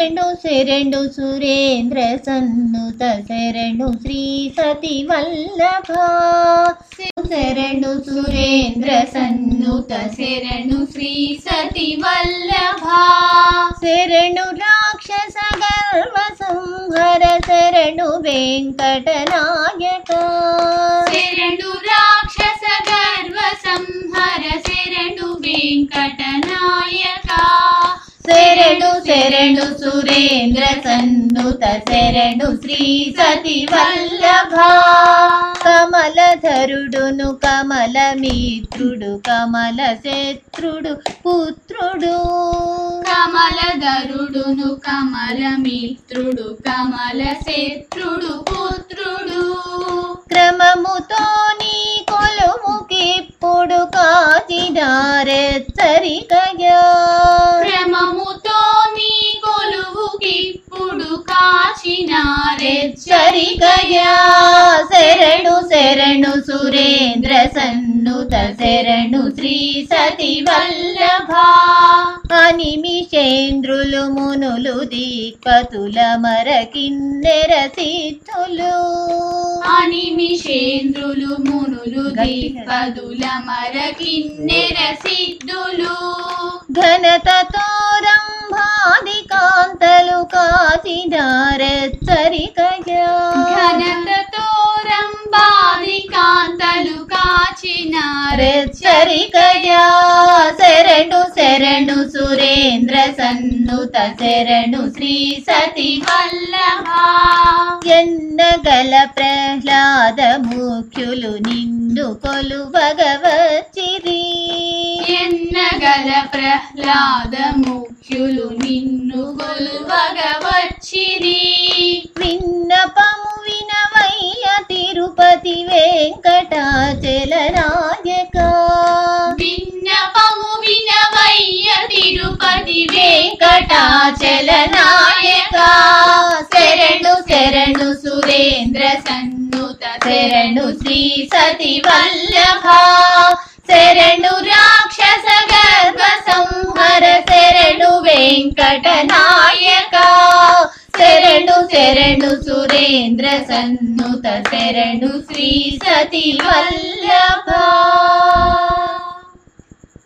శరణు శరణు సురేంద్ర సన్నుత శరణు శ్రీ సతి వల్లభ శరణు సురేంద్ర సన్నుత శరణు శ్రీ సతి వల్లభ శరణు రాక్షస గర్వ సంహర శరణు వెంకటనాయక శరణు రాక్షస గర్వ సంహర శరణు వెంకటనాయక శరణు సురేంద్ర సన్నుత శరణు శ్రీ సతి వల్లభ. కమలధరుడును కమల మిత్రుడు కమల శత్రుడు పుత్రుడు. కమలధరుడును కమల మిత్రుడు కమల శత్రుడు పుత్రుడు. క్రమముతో నీ కొలుముకిప్పుడు కాచిదారెచ్చరికగా కాచినారెచ్చరికయా రెచ్చరికగా శరణు శరణు సురేంద్ర సన్నుత శరణు శ్రీ సతి వల్లభ అనిమిషేంద్రులు మునులు దిక్పతుల మరకిన్నెర సిద్ధులు. అనిమిషేంద్రులు మునులు దీపదుల మరకిన్నెర సిద్ధులు. ఘనతతో కాచిదారెచ్చరికగా ఘనతతో రంబాది కాంతలు కాచినారెచ్చరికయా రెచ్చరికగా శరణు శరణు సురేంద్ర సన్నుత శరణు శ్రీ సతి వల్లభ. ఎన్నగల ప్రహ్లాద ముఖ్యులు నిన్ను కొలువగవచ్చిరి ఎన్నగల ప్రహ్లాద ముఖ్యులు నిన్ను కొలువగా తిరుపతి వెంకటాచల నాయక శరణు శరణు సురేంద్ర సన్నుత శరణు శ్రీ సతి వల్లభ శరణు రాక్షస గర్భ సంహర శరణు వెంకట నాయక శరణు శరణు సురేంద్ర సన్నుత శరణు శ్రీ సతి వల్లభ